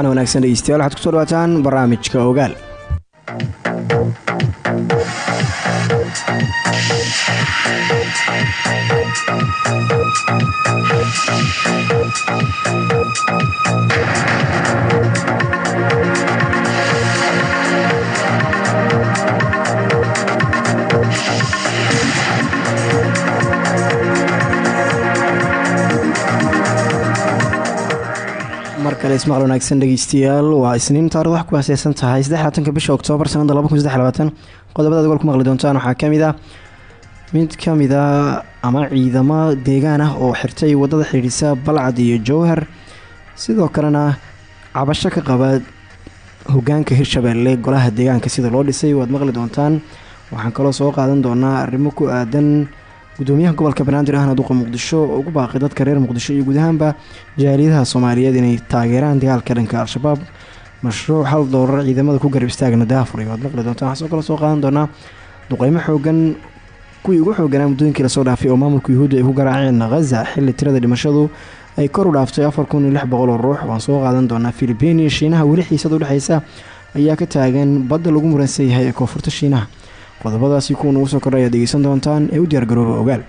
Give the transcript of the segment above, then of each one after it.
wacan wanaagsan dhegeystayaal waxaad ku soo dhawaataan barnaamijka ogaal ismaqal wanaagsan dhegeystayaal. Waa isniin taarikhd wax ku haaseysan tahay saddexlaatanka bisha oktoobar sanada qodobada ad ku maqli doontaan waxaa ka mid ah mid ka mid a ama ciidamo deegaan ah oo xirtay waddada xidhiidhisa balcad iyo jowhar. Sidoo kalena cabasho ka qaba hogaanka hirshabeelle golaha deegaanka sida loo dhisay waad maqli doontaan. Waxaan kaloo soo qaadan doonaa arrimo ku aadan gudoomiyaha gobolka banaadir ahna duqa muqdisho oo ugu baaqay dadka reer muqdisho iyo guud ahaanba jaaliyadaha soomaaliyeed inay taageeraan dagaalka dhanka al-shabaab. Mashruuc hal doolar ciidamada ku garab istaagna daafuray waad maqli doontaan waxaa soo kale soo qaadan doonaa duqeymo xoogan kuwii ugu xooganaa muddooyinkii la soo dhaafay oo maamulka yuhuudda ay ku garaaceen khaza xilli tirada dhimashadu ay kor u dhaaftay afar oo ruux. Waan soo qaadan doonaa filibiin iyo shiinaha weli xiisada udhexeysa ayaa ka taagan badda lagu muransan yahay ee koonfurta shiinaha qodobadaasi kuwa nugu soo kordha ayaad doontaan ee u diyaargarooba ogaal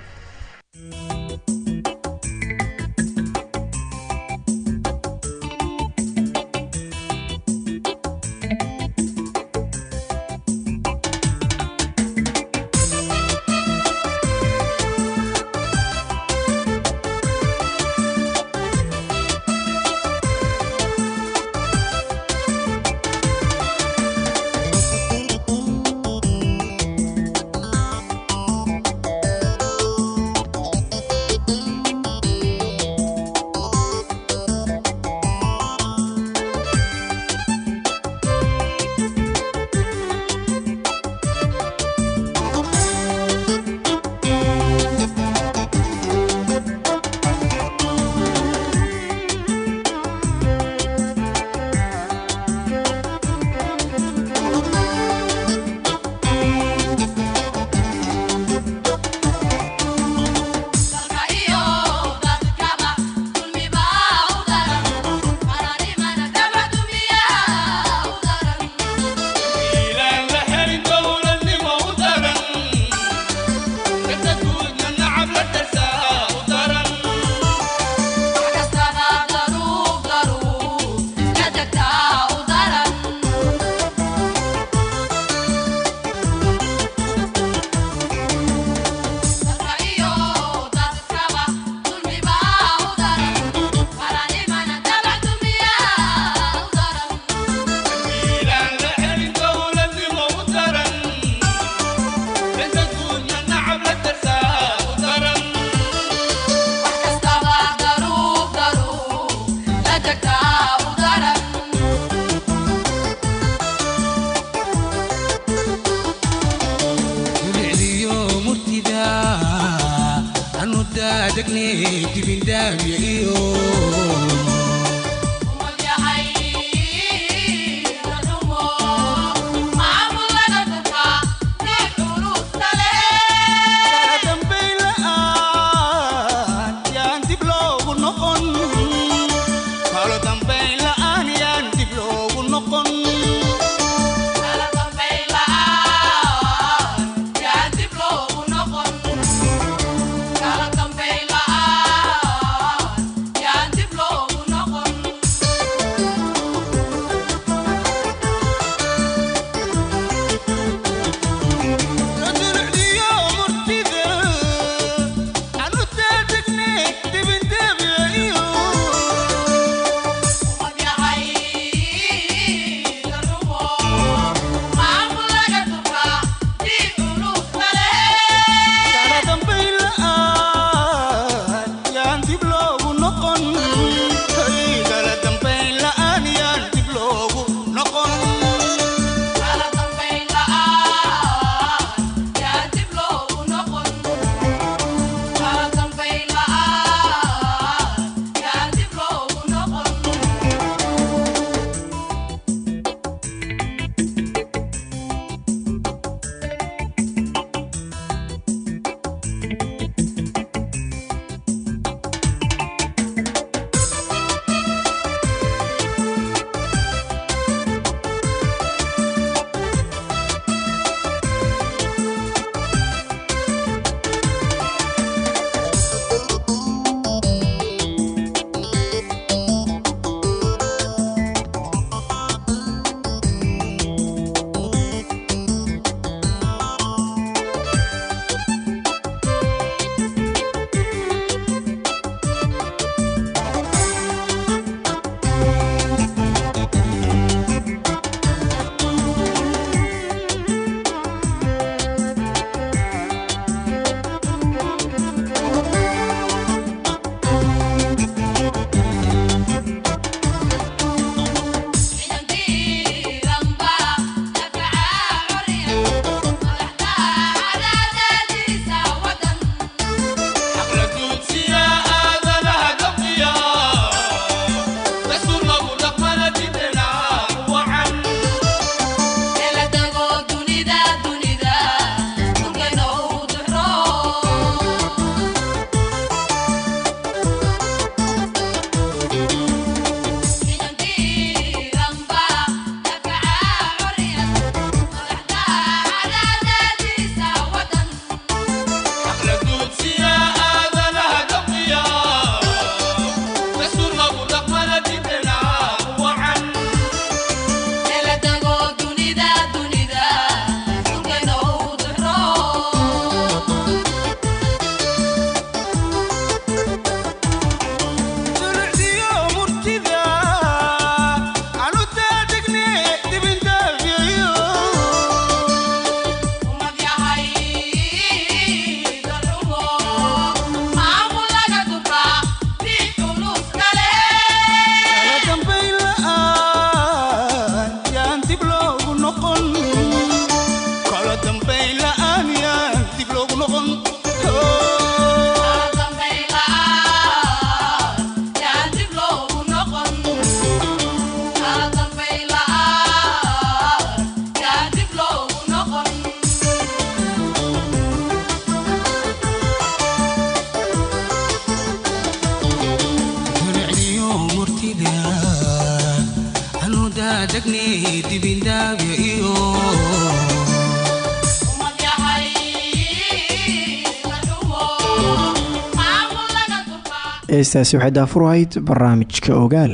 heestaasi waxay daafur ahayd barnaamijka ogaal.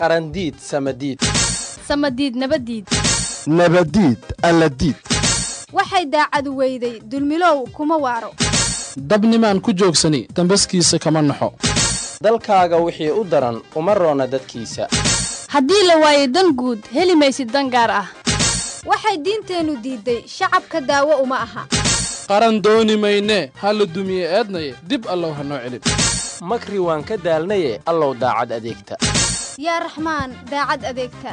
Qarandiid samadiid. Samadiid nabadiid. Nabadiid alladiid. Waxay daacadu weyday dulmilow kuma waaro. Dabnimaan ku joogsani dambaskiisa kama naxo. Dalkaaga wixii u daran uma roona dadkiisa. Haddii la waayo dan guud heli maysid dan gaar ah. Waxay diinteennu diidday shacabka daawo uma aha qaran dooni maynee ha la dumiye eednaye dib allow ha noo celin. Makri waan ka daalnaye allow daacad adeegta. Yaa raxmaan daacad adeegta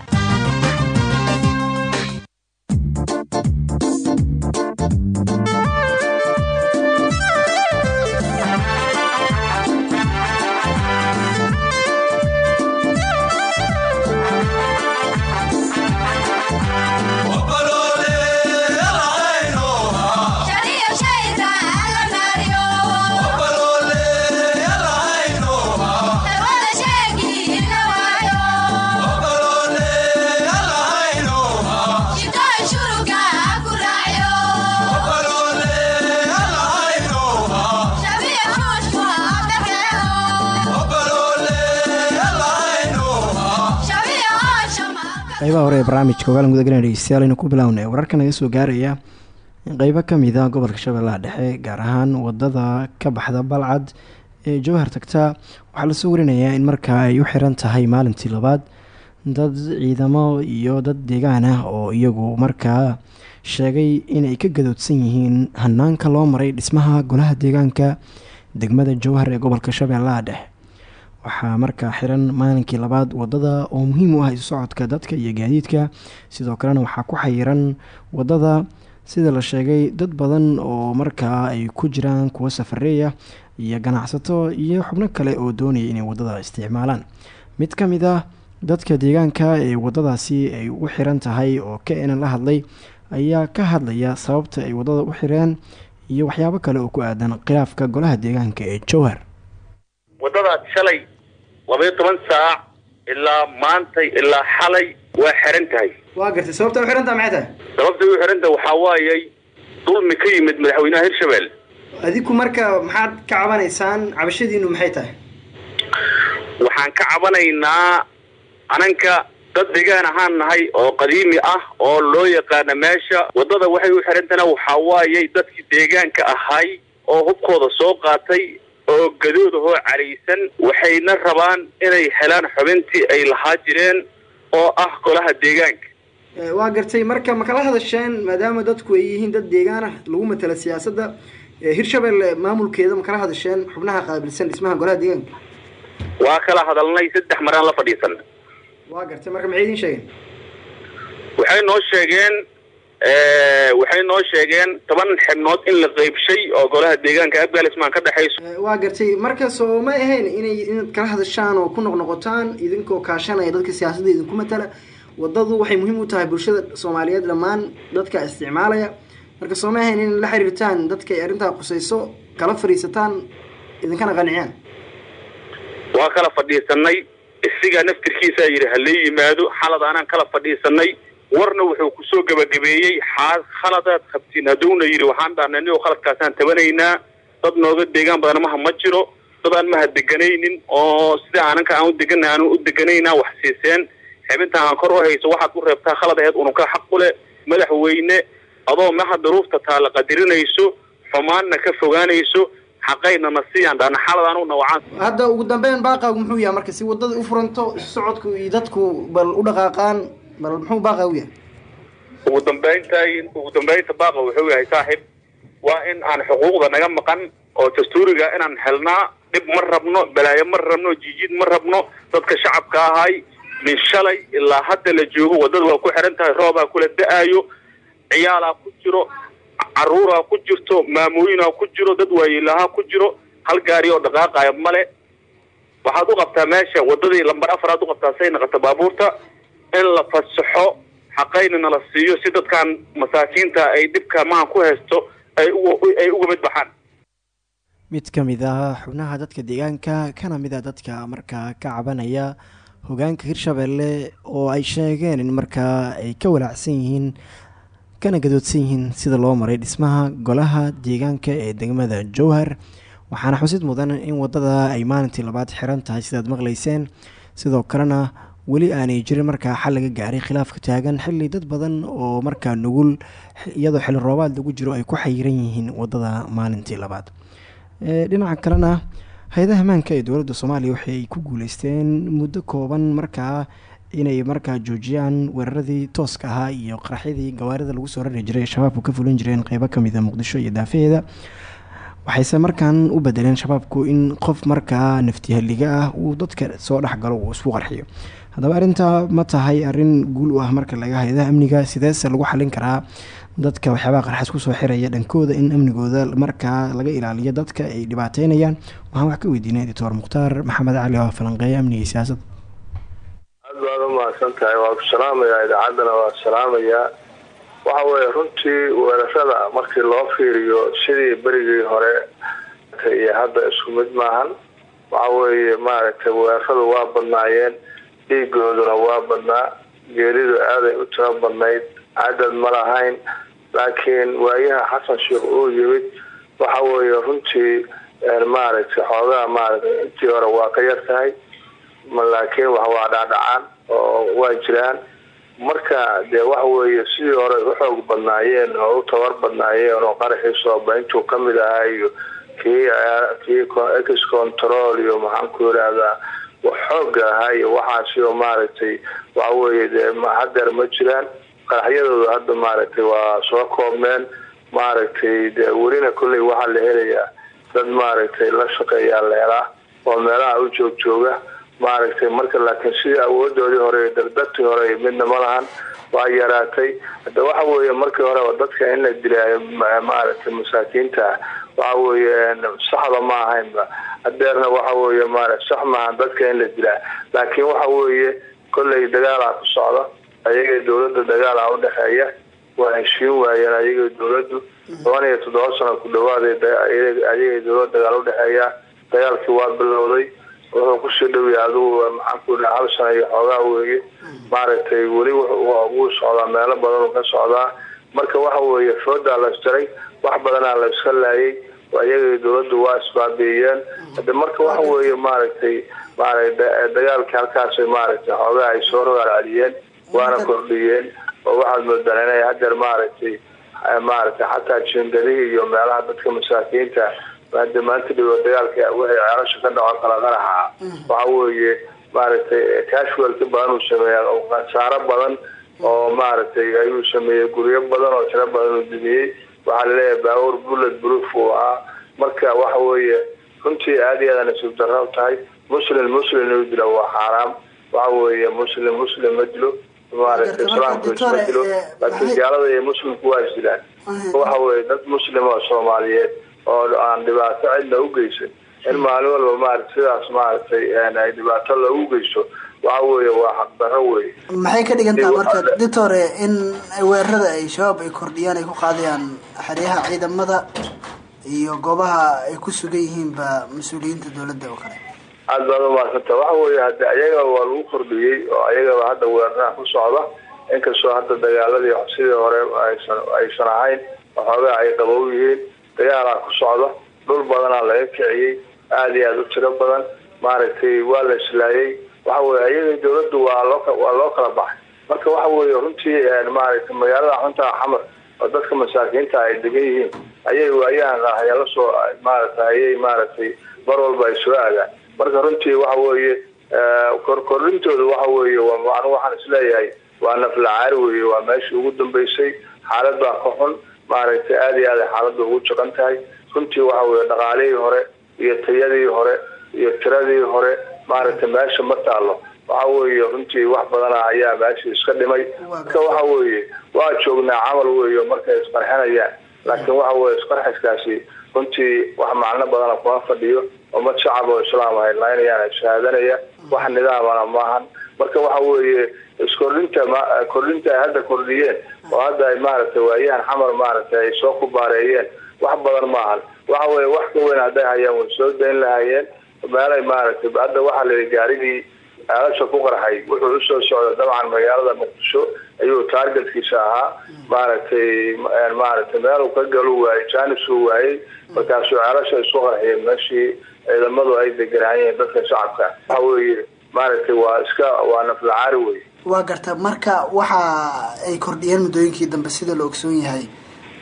qaybaha hore ee barnaamijka ogaalan gudagalana dhegeystayaal aynu ku bilownay. Wararka naga soo gaaraya qeybo ka mid a gobolka shabeellaha dhexe gaar ahaan waddada ka baxda balcad ee jowhar tagta waxaa la soo warinayaa in markaa ay u xiran tahay maalintii labaad dad ciidamo iyo dad deegaan ah oo iyagu markaa sheegay inay ka gadoodsan yihiin hanaanka loo maray dhismaha golaha deegaanka degmada jowhar ee gobolka shabeellaha dhexe waxaa markaa xiran maalinkii labaad waddada oo muhiim u ah isu socodka dadka iyo gaadiidka. Sidoo kalena waxaa ku xayiran waddada sida la sheegay dad badan oo markaa ay ku jiraan kuwo safareeya iyo ganacsato iyo xubno kale oo doonaya inay waddada isticmaalaan. Mid ka mid ah dadka deegaanka ee wadadaasi ay u xiran tahay oo keenan la hadlay ayaa ka hadlaya sababta ay waddada u xireen iyo waxyaabo kale oo ku aadan khilaafka golaha deegaanka ee jowhar labaiyo toban saac ilaa maantay ilaa xalay waa xiran tahay. Waa gartay sababta u xirantaha maxay tahay? Sababta u xiran tahay waxaa waayay dulmi ka yimid madaxweynaha hirshabelle adiku marka maxaad ka cabanaysaan cabashadiinu maxay tahay? Waxaan ka cabanaynaa ananka dad degaan ahaan nahay oo qadiimi ah oo loo yaqaana meesha. Waddada waxay u xirantana waxaa waayay dadkii deegaanka ahay oo hubkooda soo qaatay oo gadood ahoo caraysan waxayna rabaan inay helaan xubintii ay lahaa jireen oo ah golaha deegaanka. Waa gartay marka ma kala hadasheen maadaama dadku ay yihiin dad deegaan ah lagu matala siyaasadda. Hirshabelle maamulkeeda ma kala hadasheen xubnaha qaabilsan dhismaha golaha deegaanka? Waa kala hadalnay saddex maraan la fadhiisan. Waa gartay marka maxay idiin sheegeen? Waxay noo sheegeen waxay noo sheegeen toban xibnood in la qeybshay oo golaha deegaanka afghanistan ka dhexayso waa gartay marka soo ma ahayn inay inaad kala hadashaan oo ku noqnoqotaan idinkoo kaashanaya dadka siyaasadda idinku matala wadadu waxay muhiim u tahay bulshada soomaaliyeed dhammaan dadka isticmaalaya. Marka soo ma ahayn in la xiriirtaan dadka ay arrintaa qusayso kala fadhiisataan idinkana qanciyaan waa kala fadhiisanay isigaa naftirkiisaa yidhi ha lee yimaado xalad aanaan kala fadhiisanay warna wuxuu ku soo gabagabeeyey xaa khaladaad qabtiin. Hadduuna yidhi waxaan dhahnay nio khaladkaasaan tabanaynaa. Dad nooga deegaan badan maha ma jiro. Dad aan maha deganaynin oo sida aananka aan u degana aanu u deganaynaa wax siiseen. Xibintaan aan kor u hayso waxaad u reebtaa khalad aheed ununka xaq u leh madaxweyne adoo maha daruufta taala qadirinayso xumaanna ka fogaanayso xaqaynana siyaan dhahna xalad aanu nawacaan hadda ugu dambeyn baaqaagu muxuu yahay marka si waddada u furanto socodku iyo dadku bal u dhaqaaqaan bal muxuu baaqa u yahay? Ugu dambeynta ugu dambeynta baaqa wuxuu yahay saaxiib waa in aan xuquuqda naga maqan oo dastuuriga inaan helnaa dhib ma rabno balaayo ma rabno jijiid ma rabno dadka shacabka ahay min shalay ilaa hadda la joogo waddada waa ku xiran tahay roobaa kula da'aayo ciyaalaa ku jiro caruuraa ku jirto maamooyinaa ku jiro dad waayeelahaa ku jiro hal gaari oo dhaqaaqaya male waxaad u qabtaa meesha waddadii lambar afaraad u qabtaa say naqata baabuurta in la fasaxo xaqaynina la siiyo si dadkan masaakiinta ay dhibka mahan ku haysto ay uga mid baxaan. Mid ka mid ah xubnaha dadka deegaanka kana mid a dadka markaa ka cabanaya hogaanka hirshabelle oo ay sheegeen in markaa ay ka walaacsan yihiin kana gadoodsan yihiin sida loo maray dhismaha golaha deegaanka ee degmada jowhar. Waxaana xusid mudan in waddada ay maalintii labaad xiran tahay sidaad maqleyseen sidoo kalena weli aanay jirin markaa xal laga gaaray khilaafka taagan xili dad badan oo markaa nugul iyadoo xili roobaad lagu jiro ay ku xayiran yihiin waddada maalintii labaad. Dhinaca kalena hay'adaha ee dowladda soomaaliya waxay ku guuleysteen muddo kooban markaa inay markaa joojiyaan weeraradii tooska ahaa iyo qaraxyadii gawaarida lagu soo rari jiray shabaabku ka fulin jireen qeybo ka mid a muqdisho iyo daafaheeda waxayse markaan u bedeleen shabaabku in qof markaa naftihaliga ah uu dadka soo dhexgalo uu isku qarxiyo haddaba arrintaa ma tahay arrin guul u ah marka laga hay'adaha amniga. Sideese lagu xalin karaa dadka waxyaabaha qarxas ku soo xiraya dhankooda in amnigooda markaa laga ilaaliyo dadka ay dhibaateynayaan waxaan wax ka weydiinay doctor mukhtaar maxamed cali oo falanqeeya amniga iyo siyaasadda aad baad u tahay waa ku salaamayaa idaacaddana waa salaamayaa runtii weerarada markii loo fiiriyo sidii berigii hore iyo hadda isku mid maahan waxa weeye maaragtay weeraradu waa badnaayeen dhiigooduna waa badnaa geeridu aaday u tiro badnayd cadad ma lahayn laakiin waayaha xasan sheekh uu yimid waxa weeye runtii maaragtay xoogaa maaragtay intii hore waa ka yar tahay laakiin waa dhaadhacaan oo waa jiraan. Marka dee waxa weeye sidii hore u xoog badnaayeen oo u tabar badnaayeen oo qaraxii sooba intuu ka mid ahaa iyo kii kii ex control iyo maxaan ku yidhaahdaa wax xooga ahaa iyo waxaasi oo maaragtay waxa weeye dee hadeer ma jiraan. Qaraxyadooda hadda maaragtay waa soo koobmeen maaragtay dee welina kolley waxaa la helayaa. Dad maaragtay la shaqeeyaa leelaa oo meelaha u joog jooga. Marka laakiin sidii awoodoodii hore dardartii hore midna ma lahan waa yaraatay. Hadda waxa weeye markii hore dadka in la dilaayo maaragtay masaakiinta waxa weeye saxda ma ahaynba hadeerna waxa weeye maara sax maahan dadka in la dilaa laakiin waxa weeye kolley dagaalaa ku socda. Ayaga dowladda dagaalaa udhexeeya waa heshiin waayeen ayaga dowladdu. Toban iyo toddoba sano ku dhawaaday ayaga dowladda dagaal udhexeeya dagaalkii waa bilowday. Wuxuu ku sii dhowya adigu maxaanku daa hal sana iyo xoogaa weeye maaragtay weli wuu socdaa meelo badan ka socdaa. Marka waxa weeye foodaa la isjaray wax badanaa la iska laayay ayaga dowladdu waa isbaabiiyeen hade marka waxa weeye maaragtay dagaalkii halkaasay maaragtay xoogaa ay soo rogaal celiyeen waana kordhiyeen. Oo waxaad moodaan inay hadeer maaragtay maaragtay xataa jiingadihii iyo meelaha dadka masaakiinta hade maanta dhigo dagaalka wixii ceelasha ka dhaco kala qaraxa waxa weeye maaragtay casualka badan uu sameeya khasaaro badan oo maaragtay ayuu sameeyey guryo badan oo tiro badan uu dumiyey waxaa la leeyahay baabuur bullet proof uu ahaa. Marka waxa weeye runtii aad iyo aad nasiib darro tahay. Muslim muslim inuu dilo waa xaaraam. Waxa weeye muslim muslim ma dilo maaragtay islaamku isma dilo laakiin gaalada iyo muslimku waa isdilaan waxa weeye dad muslim oo soomaaliyeed oo aan dhibaato cidna u geysan in maalin walba maarata sidaas maaragtay ay dhibaato loogu geysto waxa weeye waa xaqdarro wey maxay ka dhigan taha marka ditore in weerarada ay shabaab ay kordhiyaan ay ku qaadayaan xeryaha ciidamada iyo goobaha ay ku sugan yihiinba mas'uuliyiinta dowladda oo kale? Aada baad umaadsantaa waxa weeye hade ayaga waa lagu kordhiyey oo ayagaba hadda weeraraha ku socda. Inkastoo hadda dagaaladii sidii hore aysan aysan ahayn waxoogaa ay qabow yihiin dagaalaa ku socda dhul badanaa laga kiciyey aada iyo aada u tiro badan maaragtay waa la islaayay waxa weye ayaga dowladdu waa loo kala baxay. Marka waxa weeye runtii maaragtay magaalada xuntaa xamar oo dadka masaakiinta ay degan yihiin ayay waayahan raahayala soo maaragtay ayay maaragtay mar walba ay soo aadaan marka runtii waxa weeye korkorintooda waxa weeye anu waxaan is leeyahay waa naflacaari weeye waa meeshii ugu dambeysay xaalad baa ka xun maaragtay aada iyo aada xaaladda ugu jaqan tahay. Runtii waxa weye dhaqaalihii hore iyo tayadii hore iyo tiradii hore maaragtay meesha ma taalo waxa weeye runtii wax badana ayaa meesha iska dhimay. Marka waxa weeye waa joognaa camal weeye markay isqarxinayaan. Laakiin waxa weye isqarxiskaasi runtii wax macno badana kuma fadhiyo ummad shacab oo islaam ahay laynayaan shahaadanaya wax nidaamana maahan marka waxa weeye iskordhinta kordhinta ay hadda kordhiyeen oo hadda ay maaragtay waayahan xamar maaragtay ay soo kubaareeyeen wax badan maahan waxa weye wax ka weyn hadday hayaan way soo dayn lahaayeen meelay maaragtay hadda waxaa la yihi gaarigii aalasha ku qarxay wuxuu u soo socda dabcan magaalada muqdisho ayuu taargetkiisa ahaa. Maaragtay maaragtay meeluu ka galu waayey jaanisuu waayey. Markaasuu ceelasha isku qarxiyay meeshii ciidamadu ay deganaayeen dadka shacabka. Waxa weeye maaragtay waa iska waa naflacaari wey waa garta marka waxa ay kordhiyeen muddooyinkii dambe sida la ogsoon yahay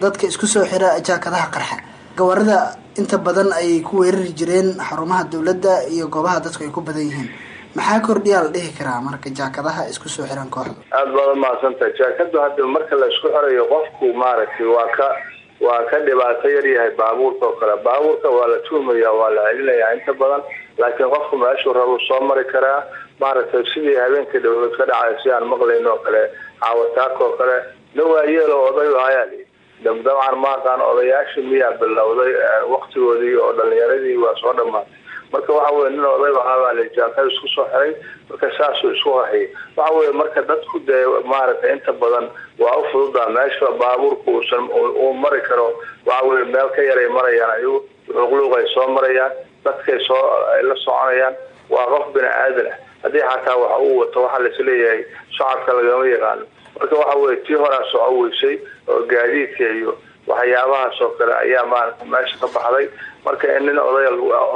dadka isku soo xira jaakadaha qarxa gawaarida inta badan ayay ku weerari jireen xarumaha dowladda iyo goobaha dadku ay ku badan yihiin. Maxaa kordhiyaa la dhihi karaa marka jaakadaha isku soo xiran kooxda? Aada baad umahadsantahay jaakadu hadda marka la isku xirayo qofku maaragtay waa ka waa ka dhibaato yaryahay baabuurka oo kale. Baabuurka waa la tuumaya waa la celinayaa inta badan. Laakiin qofku meeshuu rabuu soo mari karaa. Maaragtay sidii habeenka dowlad ka dhacay si aan maqlayn oo kale caawataaka oo kale. Nin waa yeelo oday ayaa li dabcan maaqaan odayaashii miyaa bilowday waktigoodii oo dhalinyaradii waa soo dhamaatay marka waxa weye nin oday ahaabaa la jaakada isku soo xiray marka saasuu isku qaxiyay waxa weye marka dadku dee maaragtay inta badan waa u fududaa meesha baabuurka uusan uu mari karo waxa weye meel ka yaray marayaan ayagu luuqluuq ay soo marayaan dadkay soo ay la soconayaan waa qof bini aadan ah. Haddii xataa waxa uu wato waxaa laisleeyahay shacabka lagama yaqaano marka waxa weye tii horaa soco weysay oo gaadiidka iyo waxyaabahaas oo kale ayaa maarata meesha ka baxday. Marka nin oday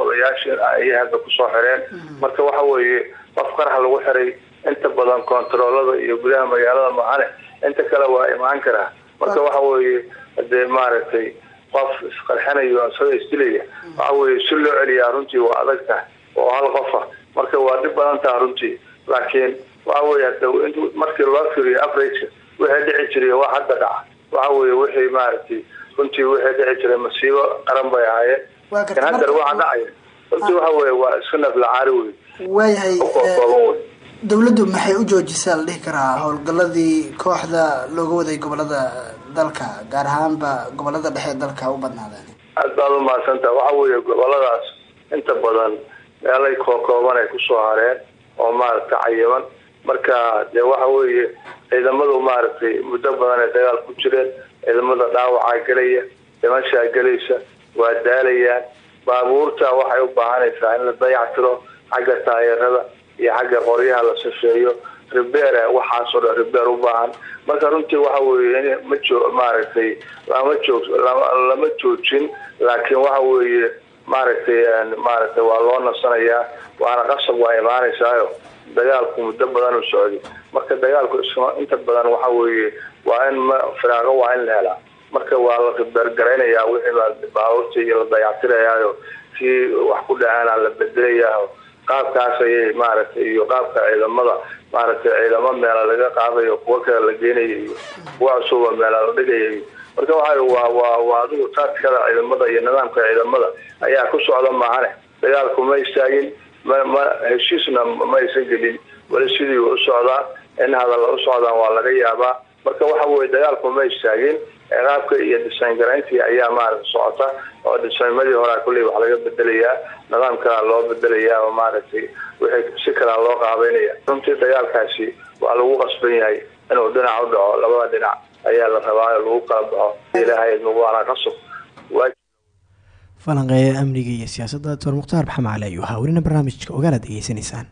odayaashii ayay hadda ku soo xireen. Marka waxa weeye qof qarax lagu xiray inta badan kontaroolada iyo gudaha magaalada maahane inta kale waa imaan karaa marka waxa weeye hadee maaragtay qof isqarxinayo isagoo isdilaya waxa weye si loo celiyaa runtii waa adag tahay oo hal qofa. Marka waa dhib badan taha runtii laakiin waxa weye hada markii loo firiyo africa wixii dhici jiray waa hadda dhaca. Waxa weye wixii maaragtay runtii wixii dhici jiray masiibo qaran bay ahaayeen. Lakin haddar waxa dhacaya runtii waxa weye waa iska naflacaari wey waayahay dawladdu maxay u joojisaa la dhihi karaa howlgaladii kooxda looga waday gobollada dalka gaar ahaanba gobollada dhexe dalka u badnaadeen? Aad baad umahadsantaha waxa weeye goboladaas inta badan meelay kookooban ay ku soo hareen oo maaragtay cayiman marka dee waxa weeye ciidamadu maaragtay muddo badan ay dagaal ku jireen ciidamada dhaawacaa gelaya dhimashaa gelaysa waa daalayaan. Baabuurta waxay u baahanaysaa in la dayactiro xagga taayeerada iyo xagga qoryaha la safeeyo ribeer waxaasoo dhan ribeer u baahan. Marka runtii waxa weeye ma joo maaragtay lama joog lama joojin laakiin waxa weeye maaragtay maaragtay waa loo nasanayaa waana qasab waa imaanaysaayo dagaalku muddo badan u socday marka dagaalku inta badan waxa weeye waa in firaaqo waa in la helaa. Marka waa la ribeergaraynayaa wixii baabuurta iyo la dayactirayaayo si wax ku dhacaana la bedelayaa qaabkaas ayay maaragtay iyo qaabka ciidamada maaragtay ciidamo meela laga qaadayo kuwo kale la geenayo iyo kuwa cusuba meela la dhigayo marka waxa waa waa waa adigu taadkada ciidamada iyo nidaamka ciidamada ayaa ku socda maahane. Dagaalku ma istaagin heshiisna ma aysan gelin. Weli sidii u socdaa in hadalla u socdaan waa laga yaabaa. Marka waxa weye dagaalku ma istaagin. Qaabka iyo dhisayn garayntii ayaa maaragta socota oo dhisaymadii horaa kulley wax laga bedelayaa nidaam kalaa loo bedelayaa oo maaragtay wixii si kalaa loo qaabeynaya runtii dagaalkaasi waa lagu qasban yahay inuu dhinac u dhaco labada dhinac ayaa la rabaa lagu kala baxo. Ilaahay waana qasab falanqeeya amniga iyo siyaasadda doctor mukhtaar maxamed cali ayuu ahaa welina barnaamijka ogaalaad degeysanaysaan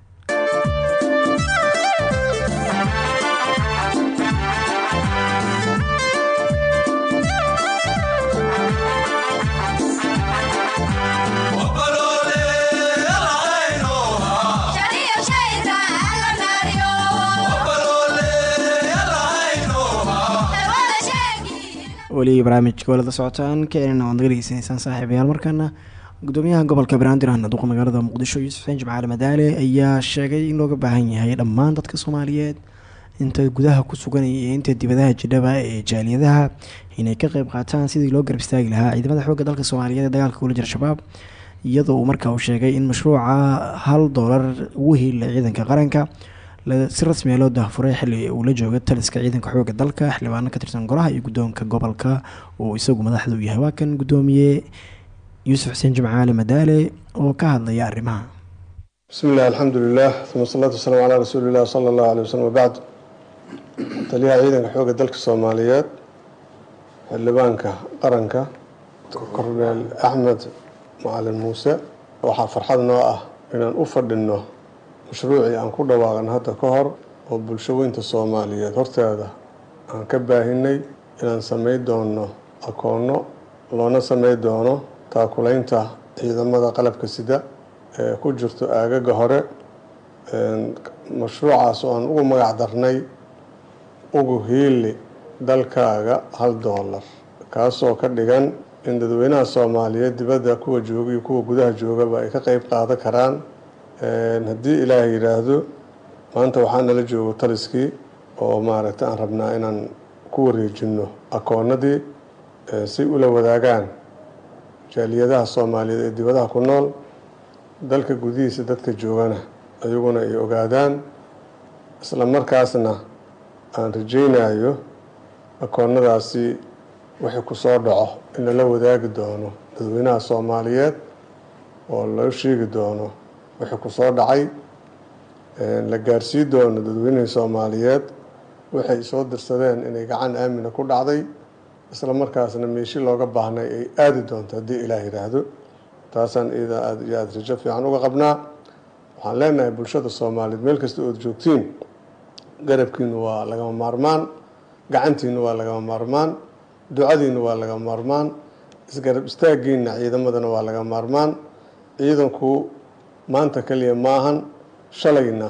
weli barnaamijka walada socotaan keenana waad naga dhegeysanaysaan saaxiibayaal markaana gudoomiyaha gobolka banaadir ahna duqa magaalada muqdisho yuusuf xuseen jimcaale madaale ayaa sheegay in looga baahan yahay dhammaan dadka soomaaliyeed inta gudaha ku sugan iyo inta dibadaha jidhaba ee jaaliyadaha inay ka qeyb qaataan sidii loo garab istaagi lahaa ciidamada xoogga dalka soomaaliyeed ee dagaalka kula jira shabaab iyadoo uu markaa uu sheegay in mashruuca hal doolar ugu hiila ciidanka qaranka si rasmiya loo dahfuray xili uu la jooga taliska ciidanka xooga dalka xildhibaano ka tirsan golaha iyo guddoonka gobolka uu isagu madaxda u yahay. Waa kan guddoomiye yuusuf xuseen jimcaale madaale oo ka hadlaya arrimaha. Bismi illah alxamdulilah uma asalaatu wasalaamu calaa rasuuli illah sala allahu alay waslm wabacd taliyaha ciidanka xooga dalka soomaaliyeed xildhibaanka qaranka korneel axmed macalin muuse waxaa farxad noo ah inaan u fadhinno mashruucii aan ku dhawaaqan hadda ka hor oo bulshaweynta soomaaliyeed. Horteeda aan ka baahinay inaan samay doono akoonno loona samay doono taakulaynta ciidamada qalabka sida ee ku jirto aagaga hore mashruucaas oo aan ugu magac darnay ugu hiili dalkaaga hal doolar kaasoo ka dhigan in dadweynaha soomaaliyeed dibadda kuwa jooga iyo kuwa gudaha joogaba ay ka qeyb qaadan karaan haddii ilaah yidhaahdo maanta waxaa nala joogo taliskii oo maaragtay aan rabnaa inaan ku wareejino akoonadii si ula wadaagaan jaaliyadaha soomaaliyeed ee dibadaha ku nool dalka gudihiisa dadka joogana iyaguna ay ogaadaan isla markaasna aan rajaynayo akoonadaasi wixii ku soo dhaco in lala wadaagi doono dadweynaha soomaaliyeed oo loo sheegi doono wixii ku soo dhacay la gaarsii doono dadweynihii soomaaliyeed. Waxay soo dirsadeen inay gacan aamina ku dhacday isla markaasna meeshi looga baahnay ay aadi doonto haddii ilaah yidhaahdo. Taasaan iyada aada iyo aada rajo fiican uga qabnaa. Waxaan leenahay bulshada soomaaliyeed meel kasta ood joogtiin garabkiinu waa lagama maarmaan gacantiinu waa lagama maarmaan ducadiinu waa lagama maarmaan isgarab istaagiina ciidamadana waa lagama maarmaan. Ciidanku maanta kaliya maahan shalayna.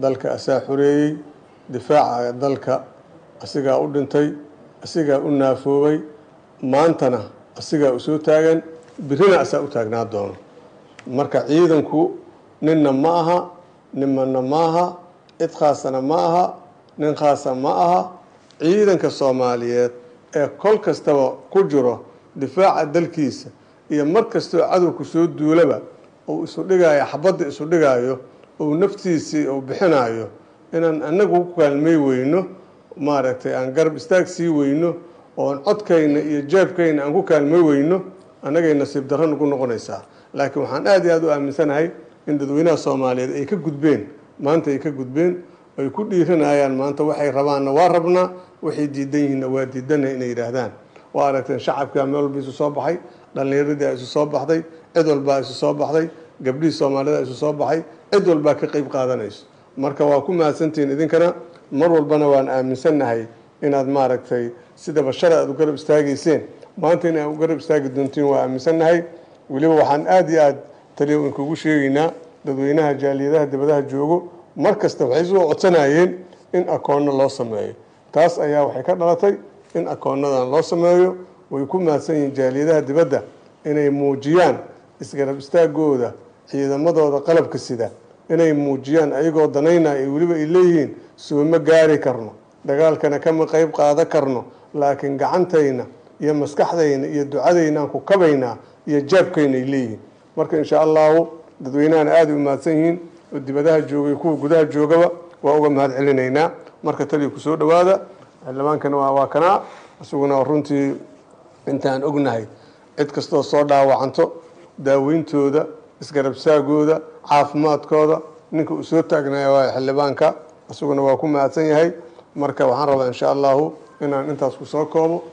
Dalka asaa xoreeyey difaaca dalka asigaa u dhintay asigaa u naafoobay maantana asigaa u soo taagan birina asaa u taagnaa doono marka ciidanku ninna ma aha nimana ma aha cid khaasana ma aha nin khaasa ma aha ciidanka soomaaliyeed ee kol kastaba ku jiro difaaca dalkiisa iyo mar kastoo cadowku soo duulaba uu isu dhigaayo xabadda isu dhigaayo uu naftiisii uu bixinayo inaan anagu ku kaalmay weyno maaragtay aan garab istaag sii weyno oon codkayna iyo jeebkayna aan ku kaalmay weyno annagay nasiib darro nagu noqonaysaa. Laakiin waxaan aada iyo aada u aaminsanahay in dadweynaha soomaaliyeed ay ka gudbeen maanta ay ka gudbeen ay ku dhiiranayaan maanta waxay rabaanna waa rabnaa waxay diidan yihiinna waa diidana inay yidhaahdaan. Waa aragteen shacabkaa meel walba isu soo baxay dhallinyaradii isu soo baxday cid walbaa isu soo baxday gabdhihii soomaalida isu soo baxay cid walbaa ka qeyb qaadanayso marka waa ku mahadsantihiin idinkana mar walbana waan aaminsannahay inaad maaragtay sidaba shalay aad u garab istaagayseen. Maanta in aad u garab istaagi doontiin waa aaminsannahay. Weliba waxaan aada iyo aada taliya inkugu sheegaynaa dadweynaha jaaliyadaha dibadaha joogo. Mar kasta waxay soo codsanayeen in akoonno loo sameeyo. Taas ayaa waxay ka dhalatay in akoonadan loo sameeyo. Way ku mahadsan yihiin jaaliyadaha dibadda inay muujiyaan isgarab istaagooda ciidamadooda qalabka sida inay muujiyaan ayagoo danaynaa ay weliba ay leeyihiin sooma gaari karno. Dagaalkana kama qeyb qaadan karno. Laakiin gacantayna iyo maskaxdayna iyo ducadaynaan ku kabaynaa iyo jaabkayna ay leeyihiin. Marka insha allahu dadweynahana aaday u mahadsan yihiin oo dibadaha joogay kuwa gudaha joogaba waa uga mahad celinaynaa. Marka taliya ku soo dhawaada xildhibaankana waa kanaa. Isaguna runtii intaan ognahay cid kastoo soo dhaawacanto daaweyntooda isgarabsaagooda caafimaadkooda. Ninka uu soo taagnaya waa xildhibaanka isaguna waa ku mahadsan yahay. Marka waxaan rabaa insha allahu inaan intaas ku soo koobo.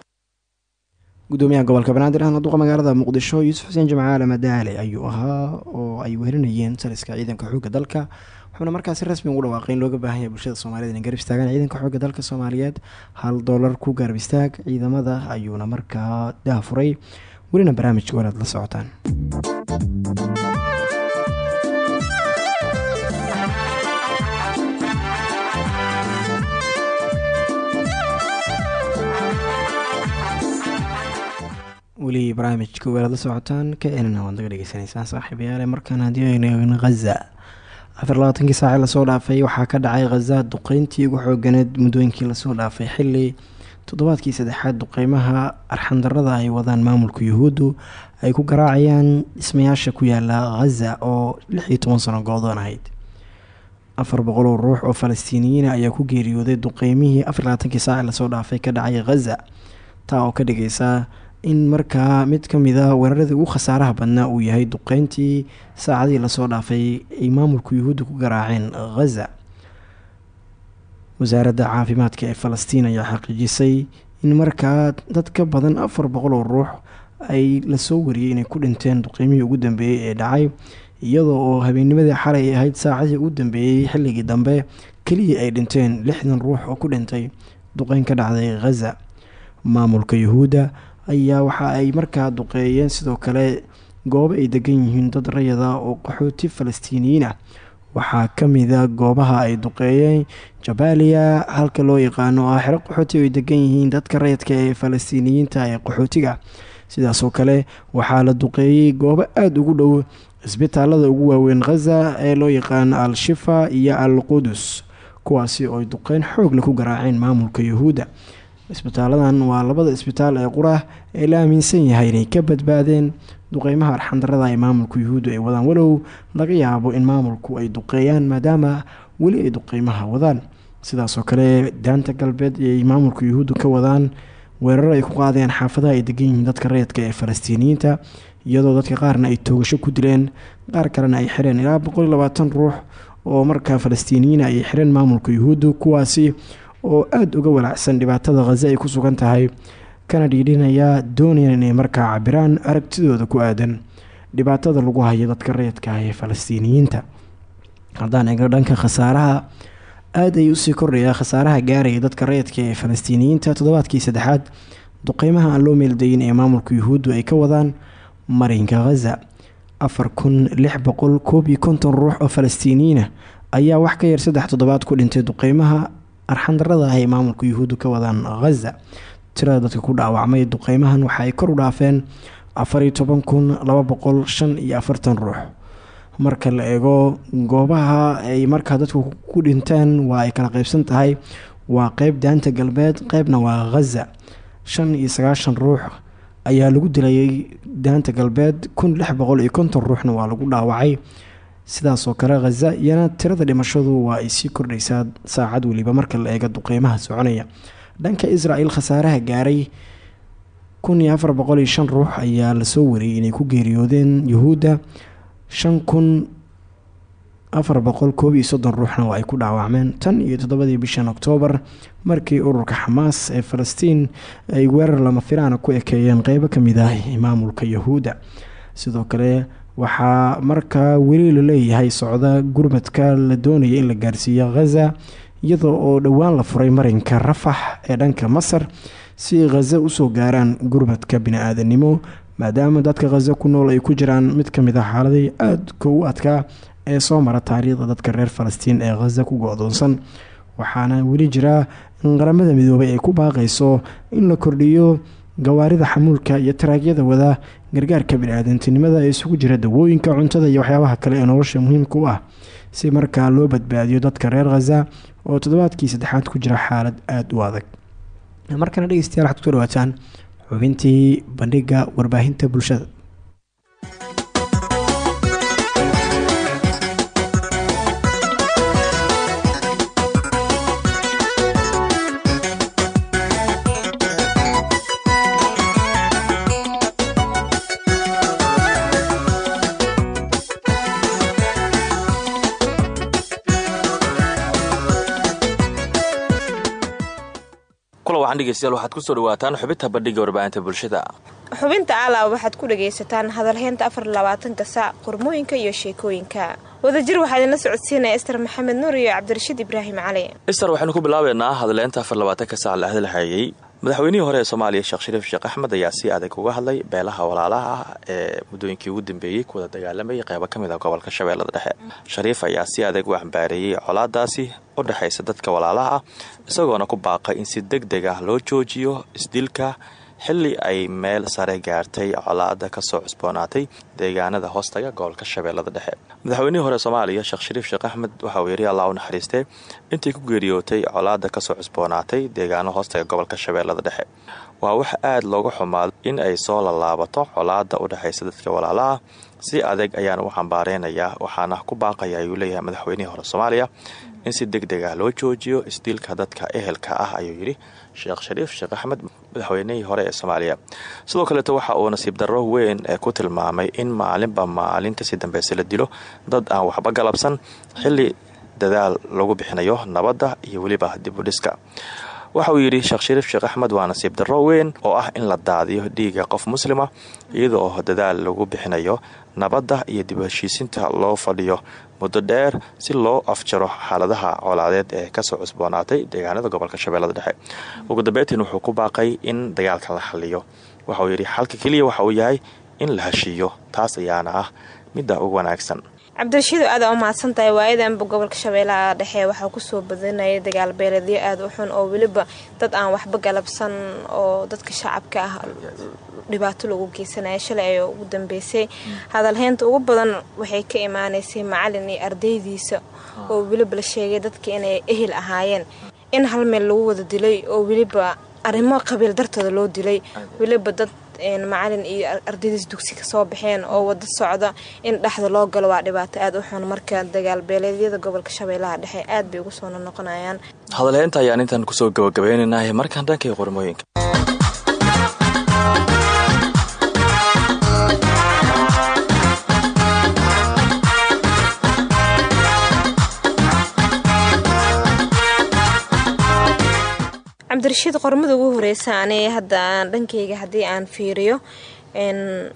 Gudoomiyaha gobolka banaadir ahna duqa magaalada muqdisho yuusuf xuseen jimcaale madaale ayuu ahaa oo ay weerinayeen taliska ciidanka xoogga dalka. Wuxuuna markaasi rasmi ugu dhawaaqay in looga baahan yahay bulshada soomaaliyed inay garab istaagaan. Ciidanka xoogga dalka soomaaliyeed hal doolar ku garab istaag. Ciidamada ayuuna markaa daafuray welina barnaamijka walaad la socotaan. Weli barnaamijka weelaad la socotaan ka enana waad naga dhegeysanaysaan saaxiibayaale markaan haddii aynu khaza afar labaatankii saaci la soo dhaafay waxaa ka dhacay khaza duqeyntii ugu xooganeed muddooyinkii la soo dhaafay xili toddobaadkii saddexaad duqeymaha arxandarada ay wadaan maamulka yuhuuddu ay ku garaacayaan dhismayaasha ku yaalla khaza oo lix iyo toban sano goodoon ahayd. Afar boqol oo ruux oo falastiiniyiina ayaa ku geeriyooday duqeymihii afar labaatankii saaci la soo dhaafay ka dhacay khaza taa oo ka dhigaysa in markaa mid ka mid a weeraradii ugu khasaaraha badnaa uu yahay duqeyntii saacadii la soo dhaafay ay maamulka yuhuudda ku garaaceen khaza wasaaradda caafimaadka ee falastiin ayaa xaqiijisay in markaa dad ka badan afar boqol oo ruux ay la soo wariyey inay ku dhinteen duqeymihii ugu dambeeyey ee dhacay iyadoo oo habeennimadii xalay ay ahayd saacadii ugu dambeeyey xilligii dambe keliya ay dhinteen lixdan ruux oo ku dhintay duqeyn ka dhacday khaza maamulka yuhuudda ayaa waxa ay markaa duqeeyeen sidoo kale goobo ay degan yihiin dad rayada oo qaxooti falastiiniyiin ah waxaa kamida goobaha ay duqeeyeen jabaaliya halka loo yaqaano ah xero qaxooti ay degan yihiin dadka rayadka ee falastiiniyiinta ee qaxootiga. Sidaasoo kale waxaa la duqeeyey goobo aada ugu dhow isbitaalada ugu waaweyn khaza ee loo yaqaano al-shifa iyo al qudus kuwaasi oo ay duqeyn xoogle ku garaaceen maamulka yuhuudda. Isbitaaladan waa labada isbitaal ee qura ee la aaminsan yahay inay ka badbaadeen duqeymaha arxandarada ee maamulka yuhuuddu ay wadaan walow laga yaabo in maamulku ay duqeeyaan maadaama weli ay duqeymaha wadaan. Sidaasoo kale daanta galbeed ay maamulka yuhuuddu ka wadaan weerar ay ku qaadeen xaafadaha ay degan yihiin dadka rayadka ee falastiiniyiinta iyadoo dadka qaarna ay toogasho ku dileen. Qaar kalena ay xireen ilaa ruux oo markaa falastiiniyiina ay xireen maamulka yuhuuddu kuwaasi oo aada uga walacsan dhibaatada khaza ay ku sugan tahay kana dhiidhinaya doonayaan inay markaa cabiraan aragtidooda ku aadan dhibaatada lagu hayo dadka rayadka ah ee falastiiniyiinta. Haddaan eegno dhanka khasaaraha aada ay u sii kordhayaa khasaaraha gaaraya dadka rayadka ee falastiiniyiinta. Toddobaadkii saddexaad duqeymaha aan loo meeldayin ee maamulka yuhuuddu ay ka wadaan marinka khaza afar kun lix boqol koob iyo konton ruux oo falastiiniyiinah ayaa wax ka yar saddex toddobaad ku dhintay duqeymaha arxandarada ah ee maamulka yuhuuddu ka wadaan khaza tirada dadka ku dhaawacmay duqeymahan waxa ay kor u dhaafeen afariyo toban kun laba boqol shan iyo afartan ruux. Marka la eego goobaha ay markaa dadku ku dhinteen waa ay kala qeybsan tahay. Waa qeyb daanta galbeed qeybna waa khaza shan ruux ayaa lagu dilayay daanta galbeed kun lix boqol iyo konton ruuxna waa lagu dhaawacay. Sidaasoo kale khaza iyana tirada dhimashadu waa ay sii kordhaysaa saacad weliba marka la eego duqeymaha soconaya dhanka israel khasaaraha gaaray kun iyo afar boqol iyo shan ruux ayaa la soo wariyey inay ku geeriyoodeen yuhuudda. Shan kun ruuxna waa ku dhaawacmeen. Tan iyo toddobadii bishan oktoobar markii ururka xamaas ee falastiin ay weerar lama filaana ku ekeeyeen qeybo ka mid ah maamulka yuhuudda. Sidoo kale waxaa markaa weli la leeyahay socda gurmadka la doonaya in la gaarsiiyo khaza iyadoo oo dhowaan la furay marinka rafax ee dhanka masar si khaza u soo gaaraan gurmadka bini-aadanimo maadaama dadka khaza ku nool ay ku jiraan mid ka mid a xaaladii aadka u adkaa ee soo mara taariikhda dadka reer falastiin ee khaza ku go-doonsan. Waxaana weli jira in qaramada midoobay ay ku baaqayso in la kordhiyo gawaarida xamuulka iyo taraagyada wada gargaarka bini-aadantinimada ee isugu jira dawooyinka cuntada iyo waxyaabaha kale ee nolosha muhiimka ah si markaa loo badbaadiyo dadka reer khaza oo toddobaadkii saddexaad ku jira xaalad aada u adag. Markana dhegeystayaal waxaad ku soo dhawaataan xubintii bandhiga warbaahinta bulshada wacan dhegeystayaal waxaad ku soo dhawaataan xubinta bandhiga warbaahinta bulshada. Xubinta alaa waxaad ku dhagaysataan hadalheynta afar labaatanka saac qormooyinka iyo sheekooyinka. Wadajir waxaa idinla socodsiinaya ester maxamed nuur iyo cabdirashiid ibraahim cali. Ister waxaynu ku bilaabeynaa hadaleynta afar labaatanka saac la hadalhayay madaxweynihii hore ee soomaaliya sheekh shariif sheekh axmed ayaa si adag uga hadlay beelaha walaalaha ah ee muddooyinkii ugu dambeeyey kuwada dagaalamayay qeybo ka mid ah gobolka shabeellada dhexe. Shariif ayaa si adag u cambaareeyey colaadaasi u dhexaysa dadka walaalaha ah isagoona ku baaqay in si deg deg ah loo joojiyo isdilka xilli ay meel sare gaartay colaada ka soo cusboonaatay deegaanada hoostaga gobolka shabeellada dhexe. Madaxweynihii hore soomaaliya sheekh shariif sheekh axmed waxa uu yidhi allah u naxariistee intii ku geeriyootay colaada ka soo cusboonaatay deegaano hoostaga gobolka shabeellada dhexe. Waa wax aada looga xumaado in ay soo lalaabato colaada u dhexaysa dadka walaalaha si adag ayaan u xambaareynayaa waxaana ku baaqaya ayuu leeyahay madaxweynihii hore soomaaliya. In si deg deg ah loo joojiyo isdiilka dadka ehelka ah ayuu yidhi sheekh shariif sheekh axmed madaxweynihii hore ee soomaaliya. Sidoo kaleeto waxa uu nasiib darro weyn ku tilmaamay in maalinba maalin ka sii dambeysa la dilo dad aan waxba galabsan xilli dadaal lagu bixinayo nabadda iyo weliba dib u dhiska waxa uu yidhi sheekh shariif sheekh axmed waa nasiib darro weyn oo ah in la daadiyo dhiiga qof muslima iyada oo dadaal lagu bixinayo nabadda iyo dib heshiisinta loo fadhiyo muddo dheer si loo afjaro xaaladaha colaadeed ee ka soo cusboonaatay deegaanada gobolka shabeellada dhexe. Ugu dambeyntiin wuxuu ku baaqay in dagaalka la xaliyo waxa uu yidhi xalka keliya waxa uu yahay in la heshiiyo taas ayaana ah midda ugu wanaagsan cabdirashiid aada u mahadsan tahay waayadanba gobolka shabeellaha dhexe waxaa ku soo badanayay dagaal beeleedyo aada u xun oo weliba dad aan waxba galabsan oo dadka shacabka ah dhibaato lagu geysanaya shalay ayaa ugu dambeysay. Hadalheynta ugu badan waxay ka imaaneysay macalin iyo ardaydiisa oo weliba la sheegay dadka inay ehel ahaayeen. In hal meel lagu wada dilay oo weliba arrimo qabiil dartooda loo dilay weliba dad macalin iyo ardaydiis dugsi ka soo baxeen oo wado socda in dhexda loo galo waa dhibaato aada u xun. Marka dagaal beeleedyada gobolka shabeellaha dhexe aad bay ugu soo noqonayaan. Hadalheynta ayaan intaan ku soo gabagabaynaynah markaan dhankay qormooyinka cabdirashiid qormada ugu horeysa ani hadda aan dhankayga haddii aan fiiriyo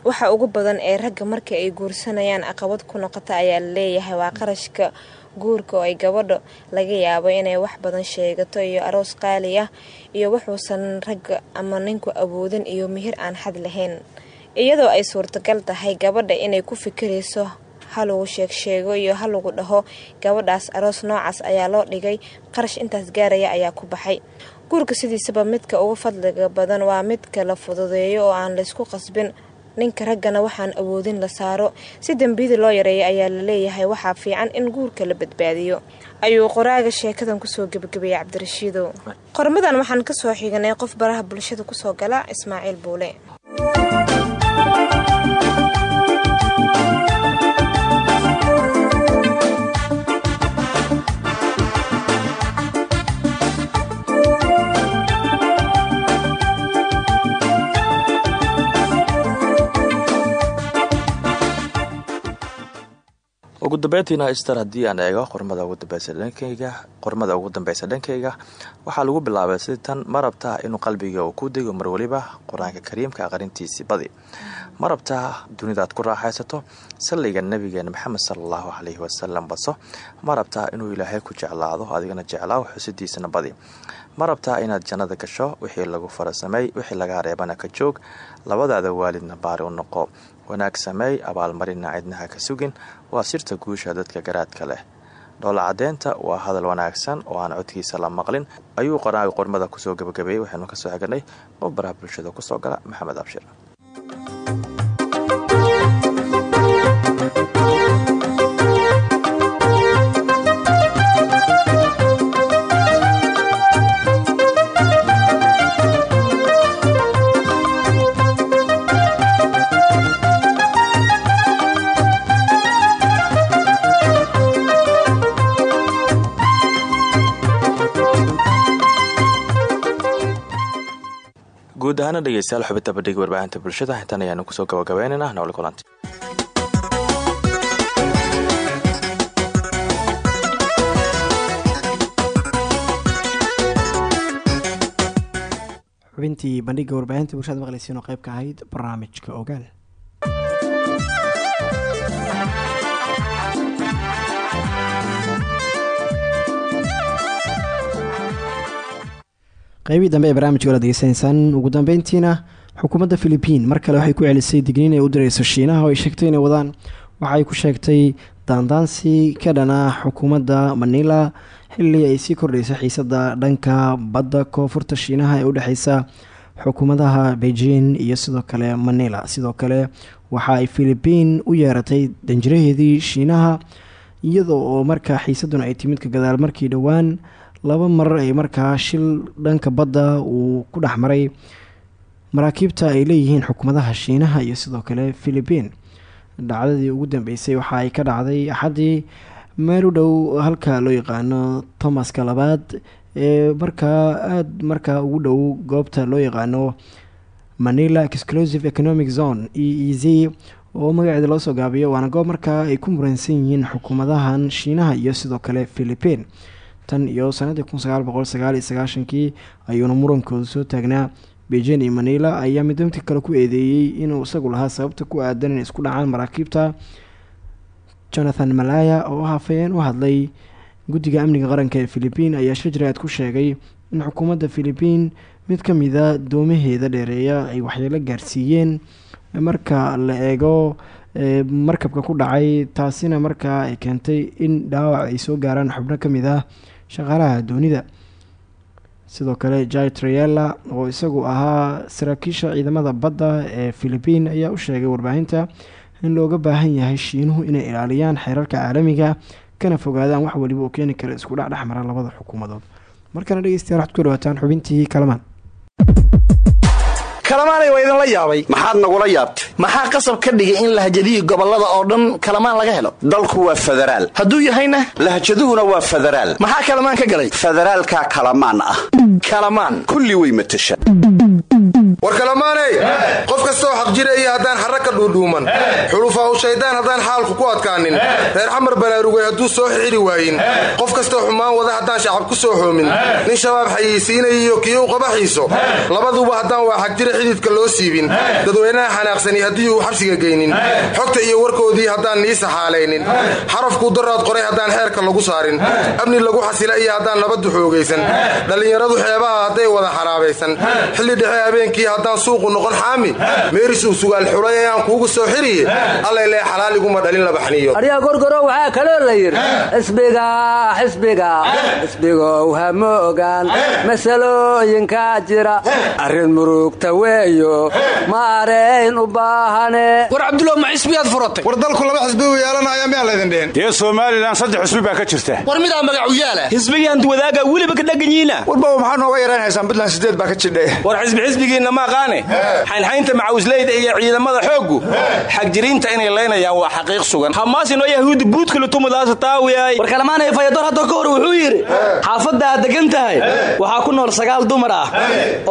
waxa ugu badan ee ragga marka ay guursanayaan aqabad ku noqota ayaa la leeyahay waa qarashka guurka oo ay gabadha laga yaabo inay wax badan sheegato iyo aroos qaali ah iyo wuxuusan ragga ama ninku awoodin iyo mihir aan xad lahayn. Iyadoo ay suurtagal tahay gabadha inay ku fikirayso halagu sheegsheego iyo halagu dhaho gabadhaas aroos noocaas ayaa loo dhigay. Qarash intaas gaaraya ayaa ku baxay guurka sidiisaba midka ugu fadliga badan waa midka la fududeeyo oo aan laysku qasbin. Ninka raggana waxaan awoodin la saaro. Si dembiyada loo yareeya ayaa la leeyahay waxaa fiican in guurka la badbaadiyo. Ayuu qoraaga sheekadan ku soo gebagabeeyey cabdirashiidow. Qormadan waxaan ka soo xiganay qof baraha bulshada ku soo gala ismaaciil buule ugu dambeyntiina ister haddii aan eego qormada ugu dambeysa dhankayga qormada ugu dambeysa dhankayga waxaa lagu bilaabay si tan ma inuu qalbiga uu ku dego mar weliba qur'aanka kariimka aqrintiisii badi. Ma rabtaa dunidaad ku raaxaysato salliga nabigeena maxamed salaallahu caleyhi wasalam baso. Ma rabtaa inuu ilaahay ku jeclaado adigana jeclaaw xusidiisana badi. Ma rabtaa inaad jannada gasho wixii lagu farasamey wixii laga reebana ka joog labadaada waalidna baari u noqo. Wanaag sameey abaalmarina cidnaha ka sugin waa sirta guusha dadka garaadka leh. Dhoola cadeynta waa hadal wanaagsan oo aan codkiisa la maqlin. Ayuu qoraaga qormada ku soo gabagabeeyey waxaynu ka soo xiganay qof baraha bulshada ku soo gala maxamed abshir guud ahaana xubinta bandhiga warbaahinta bulshada intan ayaanu ku soo gabagabeynayna nooli kulanti xubintii bandhiga warbaahinta bulshada maqleysiin oo qayb ka ahayd barnaamijka ogaal qeybihii dambe ee barnaamijka ola degeysanaysaan ugu dambeyntiina xukuumadda philibiin mar kale waxay ku celisay digniin ay u direyso shiinaha oo ay sheegtay inay wadaan. Waxa ay ku sheegtay daandaansi ka dhana xukuumadda manila xilli ay sii kordhaysa xiisada dhanka badda koonfurta shiinaha ee udhexeysa xukuumadaha beijing iyo sidoo kale manila. Sidoo kale waxa ay philibiin u yeeratay danjiraheedii shiinaha iyadoo oo markaa xiisaduna ay timid ka gadaal markii dhowaan laba marar ay markaa shil dhanka badda uu ku dhex maray maraakiibta ay leeyihiin xukuumadaha shiinaha iyo sidoo kale philibiin dhacdadii ugu dambeysay waxa ay ka dhacday axaddii meel u dhow halka loo yaqaano thomaska labaad ee markaa aada markaa ugu dhow goobta loo yaqaano manila exclusive economic zone e e oo magaceeda loo soo gaabiyo waana goob markaa ay ku muransan yihiin xukuumadahan shiinaha iyo sidoo kale philibiin tan iyo sanadii kun sagaal boqol ayuuna murankooda soo taagnaa beijing iyo manila ayaa midamti kale ku eedeeyey inuu isagu lahaa sababta ku aadan in isku dhacaan maraakiibta. Jonathan malaya oo hafayeen u hadlay guddiga amniga qaranka ee philibiin ayaa shajraad ku sheegay in xukuumadda philibiin mid ka mida doomaheeda dheereeya ay waxyeelo gaarsiiyeen marka la eego markabka ku dhacay taasina markaa ay keentay in dhaawac ay soo gaaraan xubno ka mid ah shaqaalaha doonida sidoo kale jai trayella oo isagu ahaa saraakiisha ciidamada badda ee philibiin ayaa u sheegay warbaahinta in looga baahan yahay shiinuhu inay ilaaliyaan xeerarka caalamiga kana fogaadaan wax waliba oo keeni kara isku dhac dhexmara labada xukuumadood. Markana dhegeystayaal waxaad ku dhawaataan xubintii kalamaan kalamaanay waa idinla yaabay. Maxaad nagula yaabtay? Maxaa qasab ka dhigay in lahjadihi gobollada oo dhan kalamaan laga helo? Dalku waa federaal hadduu yahayna? Lahjaduhuna waa federaal maxaa kalamaan ka galay? Federaalkaa kalamaan ah. Kalamaan. Kulli way matasha war kalamaaney qof kastaoo xaq jira iyo haddaan xarra ka dhuudhuuman. Xulufaa u shaydaan haddaan xaalku ku adkaanin. Reer xamar balaarugay hadduu soo xidhi waayin. Qof kastoo xumaan wada haddaan shacab ku soo xoomin. Nin shabaab xayeysiinaya iyo kiyuu qabaxiiso. Labaduba haddaan waa xag jira xididka loo siibin. Dadweynaha xanaaqsani haddii uu xabsiga geynin. Xogta iyo warkoodii haddaan niisa xaalaynin xarafkuu daraad qoray haddaan xeerka lagu saarin. Amni lagu xasila iyo haddaan nabaddu xoogaysan. Dhallinyaradu xeebaha hadday wada xaraabaysan. Xilli dhexe habeenkii haddaan suuqu noqon xaami meeris uu sugaal xulay ayaan kuugu soo xiriye. Allayle xalaaliguma dhalin labaxniyo aryaa gorgoro waxaa kaloo la yidhi xisbiga xisbiga xisbigow hama ogaan masalooyinkaa jira arrin murugta weeyo maarayn u baahane. War cabdulla ma xisbiyaad furatay? War dalku laba xisbi u yeelanaya miyaa laydin dhehen dee somalilan saddex xisbi baa ka jirta. War midaa magacu yaalla xisbigiiantu wadaaga weliba ka dhaganyiina warbawa maxaa nooga yaraynhaysaan buntland sideed baa ka jidhe war xisbi xisbigiinna ma aqaane xaynxaynta macawisleyda iyo ciidamada xooggu? Xagjiriinta inay laynayaan waa xaqiiq sugan. Hamaasinoo yahuudi buudkalutumudaasataawiyay war kalamaanay fayador hadda ka hor wuxuu yidhi xaafadda aad degan tahay waxaa ku nool sagaal dumar ah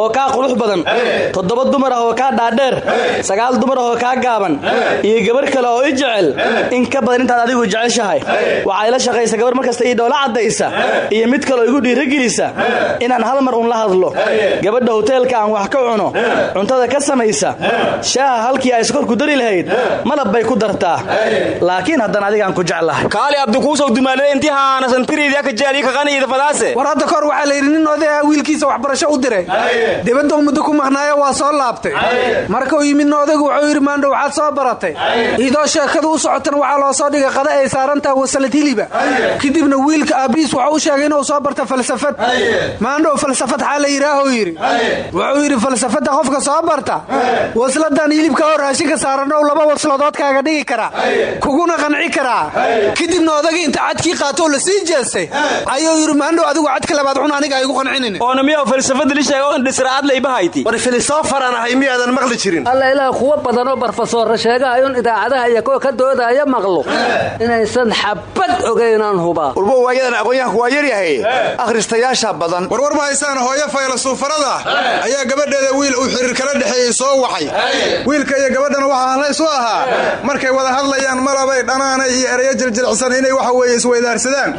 oo kaa qurux badan toddoba dumar ah oo kaa dhaadheer sagaal dumar ah oo kaa gaaban iyo gabar kale oo i jecel in ka badan intaad adigu jeceshahay. Waxaa ila shaqaysa gabar markasta ii dhowla caddaysa iyo mid kaleo igu dhiiragelisa inaan hal mar un la hadlo. Gabadha hoteelka aan wax ka cuno cuntada ka samaysa. Shaaha halkii ay sokorku dari lahayd malab bay ku dartaa. Laakiin haddana adigaan ku jeclahay. Kaali abdikuusow dumaalada intii haanasantireedii ka jaaliyi ka qaniida fadaase war hadda kahor waxaa la yidhi nin odayaa wiilkiisa waxbarasho u diray. Dibadda muddo ku maqnaayo waa soo laabtay. Marka uu yimidna odaygu wuxuu yidhi maandho waxaad soo baratay. Idoo sheekadu u socotan waxaa loo soo dhigay qada ay saarantaha wasalad hiliba kadibna wiilka aabiis wuxuu u sheegay inuu soo barta falsafad. Maandhow falsafad xaa la yidhaahuu yidhi. Wuxuu yidhi falsafadda qofka soo barta. Wasladan hilibka oo raashinka saarannow laba wasladood kaaga dhigi karaa. Kuguna qanci karaa. Kadibna odagii inta cadkii qaatoo la sii jeestay ayuu yidhi maandhow adigu cadka labaad cun aniga igu qancinin oona miyaa falsafada lisheega oo indhisraad laybahayti war filosofaraan ahay miyaadan maqli jirin? Alla ilaah kuwa badanoo barfasoorra sheegahayo in idaacadaha iyo kuwa ka doodaya maqlo. Inaysan xabad ogaynaan hubaa. Walba waayadan aqoonyahanku waa yaryahay. Akhristayaasha badan. Warwar ma haysaan hooyo faylasuufarada ayaa gabadheeda wiil uu xiriir kala dhexeeyey soo wacay wiilka iyo gabadhana waxaa hallaysu ahaa. Markay wada hadlayaan malabay dhanaanay iyo ereyo jiljilcsan inay waxa weeye isweydaarsadaan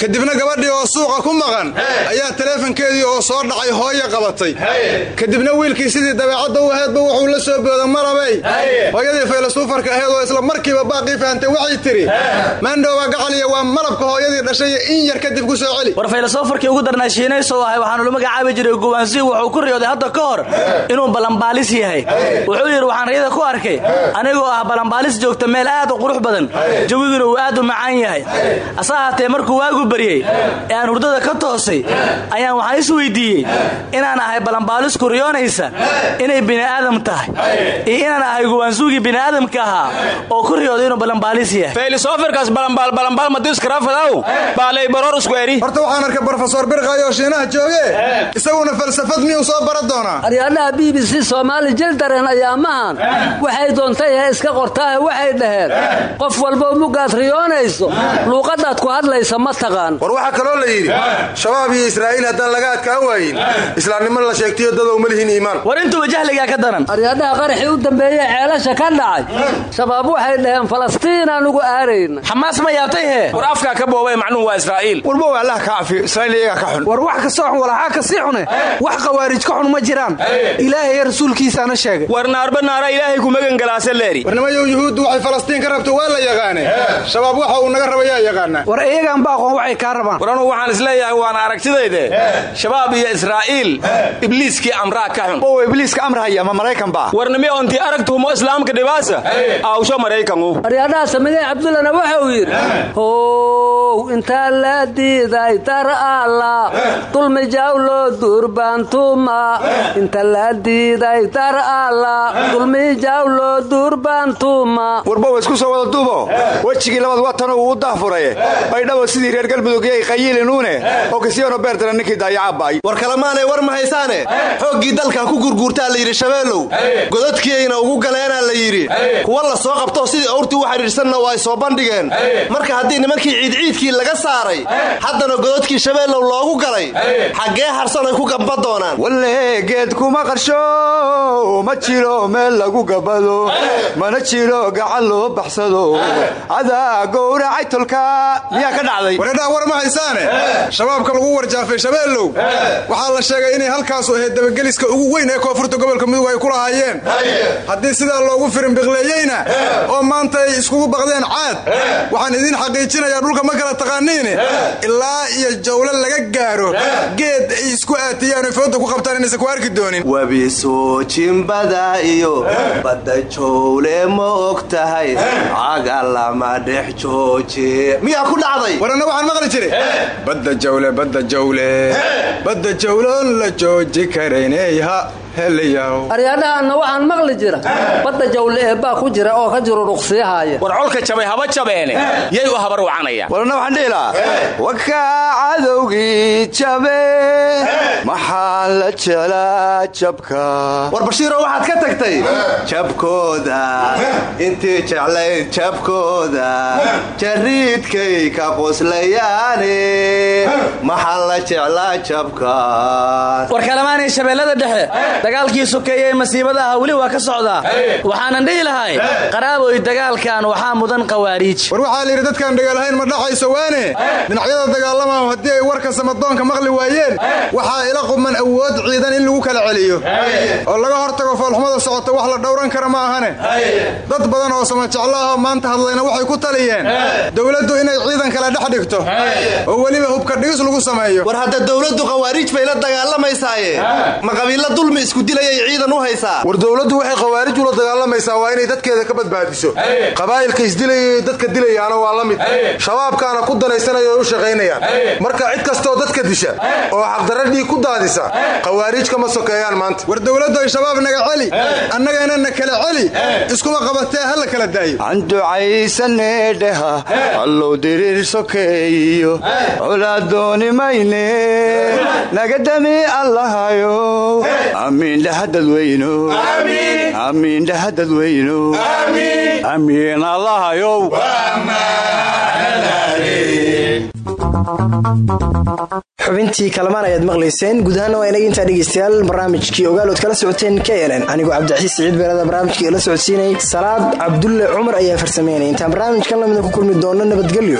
kadibna gabadhii oo suuqa ku maqan ayaa taleefankeedii oo soo dhacay hooyo qabatay. Kadibna wiilkii sidii dabeecadda u aheedba wuxuu la soo booda malabay hooyadii faylasuufarka aheed oo isla markiiba baaqii fahantay waxay tidhi maandhowba gacaliya waa malabka hooyadii dhashay in yar kadib ku soo celi. War faylasofarkii ugu darnaa shiinayso ahay waxaanu la magacaabi jiray guwaansi wuxuu ku riyooday hadda ka hor inuu balambaalis yahay. Wuxuu yidhi waxaan riyada ku arkay. Anigoo ah balambaalis joogta meel aad u qurux badan. Jawiguna uu aad u macaan yahay. Ase ahaatee markuu waagu baryey ee aan hurdada ka toosay ayaan waxaan is weydiiyey inaan ahay balambaalis riyoonaysa inay bini'aadam tahay. Iyo inaan ahay guwaansuugii bini'aadamka ahaa oo ku riyooday inuu balambaalis yahay. Balambaal madiskaraafadaw baalay baroor iskueri horta waxaan arkay brofesor birqayo shiinaha jooge. Isaguna falsafad miyuu soo bara doonaa idaacadaha b b c soomaali jildareen ayaamahan waxay doontay ee iska qortaahe waxay dhaheen. Qof walbo mugaad riyoonayso luuqadaad ku hadlaysa ma taqaan. War waxaa kaloo la yidhi shabaab iyo israa'iil haddaan laga adkaan waayin islaamnimo la sheegtayo dadow ma lihin iimaan. War intuba jahligaa ka daran. Aryadhaha qaraxii u dambeeyey ceelasha ka dhacay. Shabaab waxay dhaheen falastiin anugu aarayna. Xamaas ma yaabtay hee? War afkaa ka boobay macnuhu waa israa'iil. Warbow allah ka cafiyo israa'iil iyaga ka xun. War wax kastoo xun walaxaa ka sii xune. Wax khawaarij ka xun ma jiraan ilaahay rasuulkiisaana sheegay. War naarba naara ilaahay ku magangalaase leeri. Warnimayow yuhuuddu waxay falastiin ka rabto waa la yaqaane. Shabaab waxa uu naga rabayaa yaqaana. War iyagaan ba aqoon waxay kaa rabaan. War waxaan is leeyahay waana aragtidayde. Shabaab iyo israa'iil ibliiskii amraa ka xun. Ow ibliiska amrahaya ma maraykan baa. Warnimi onti aragtuhumo islaamka dhibaasa? Awsho maraykangu. Aryadhaha samigay cabdullana waxa uu yidhi. How intaa la diiday dar alla dulmi jawlo durbaantuma inta la diiday dar alla dulmi jawlo durbaantuma warbow isku soo wada duubo? Wejigii labaad watanoo uu u daahfuraye baydhabo sidii reer galmudug yay qayiilinuune oo kasiyono beertana ninkii daayacabaay war kalemaanay war ma haysaane? Xooggii dalka ku gurguurtaa la yidhi shabeelow godadkiiyayna ugu galeenaa la yidhi. Kuwa la soo qabto sidii owrtii u xidhiidhsanna waa ay soo bandhigeen. Marka haddii nimankii ciidciidkii laga saaray haddana godadkii shabeellow loogu galay xaggee harsan ay ku gamba doonaan. Walle geed kuma qarsho ma jiro meel lagu gabado mana jiro gacan loo baxsado. Cadaa gowracay tolka miyaa ka dhacday? Waredhaa war ma haysaane? Shabaabka lagu warjaafay shabeellow. Waxaa la sheegay inay halkaasu ahayd dabageliska ugu weyn ee koonfurta gobolka mudug ay ku lahaayeen. Haddii sidaa loogu firinbiqleeyeyna oo maanta ay iskugu baqdeen caad waxaan idiin xaqiijinayaa dhulka ma kala taqaaniine ilaa iyo jawlo laga gaaro geed ay isku aatiyaan oy fooda ku qabtaan inaysan ku arki doonin webisojimbada iyo badda jowle ma og tahay cagalama dhex jooje miyaa ku dhacday? Waranna waxaan maqli jiray. Badda jawle badda jawle badda jawloon la jooji karayneyha aryadhahaanna waxaan maqli jira. Badda jawle eebbaa ku jira oo ka jiro dhuqsiyahaaya war colka jabay haba jabeene. Yay u habar wacanayaan warna waxaan dhihi lahaa wakaa cadowgii jabe maxaa la jelaa jabka? War bashiiro waxaad ka tagtay? Jabkooda. Intii jeclayd jabkooda. Jariidkay ka qoslayaane maxaa la jeclaa jabkaas. War kalamaanay shabeellada dhexe dagaalkii sokeeye ee masiibada ah weli waa ka socdaa. Waxaanan dhihi lahay qaraaboy dagaalkan waxaa mudan qawaariij war waxaa layidhi dadkaan dagaalahayn ma dhaxayso waane? Dhinacyada dagaalamahu haddii ay warka samadoonka maqli waayeen waxaa ila quman awood ciidan in lagu kala celiyo. Oo laga hortago foolxumada socota wax la dhowran kara ma ahane. Dad badan oo samajeclo ahoo maanta hadlayna waxay ku taliyeen. Dowladdu inay ciidan kale dhex dhigto. Oo weliba hubka dhigis lagu sameeyo. War hadda dowladdu qawaariij bay la dagaalamaysaye ma qabiilla dulmi isku dilayay ciidan u haysaa war dowladdu waxay khawaarij ula dagaalamaysaa waa inay dadkeeda ka badbaadiso. Qabaa'ilka isdilayay dadka dilayaana waa la mid. Shabaabkaana ku danaysanaya oo u shaqaynayaan. Marka cid kastoo dadka disha oo xaqdarra dhiig ku daadisa khawaariij kama sokeeyaan maanta. War dowladdu ay shabaab naga celi annagana na kala celi iskuma qabatee ha la kala daayo. Aan ducaysanee dheha allow diriir sokeeyo. Colaad dooni mayne naga dami allahayo amiin dhaha dadweyno amiin dhaha dadweyno amiin allahayow xubintii kalamaan ayaad maqlayseen guud ahaana waa inaga intaa dhegeystayaal barnaamijkii ogaalood kala socoteen k nn anigoo cabdixasiis siciid beerada barnaamijka ila socodsiinay salaad cabdulle cumar ayaa farsameynaya intaan barnaamijkan lamida ku kulmi doono nabadgelyo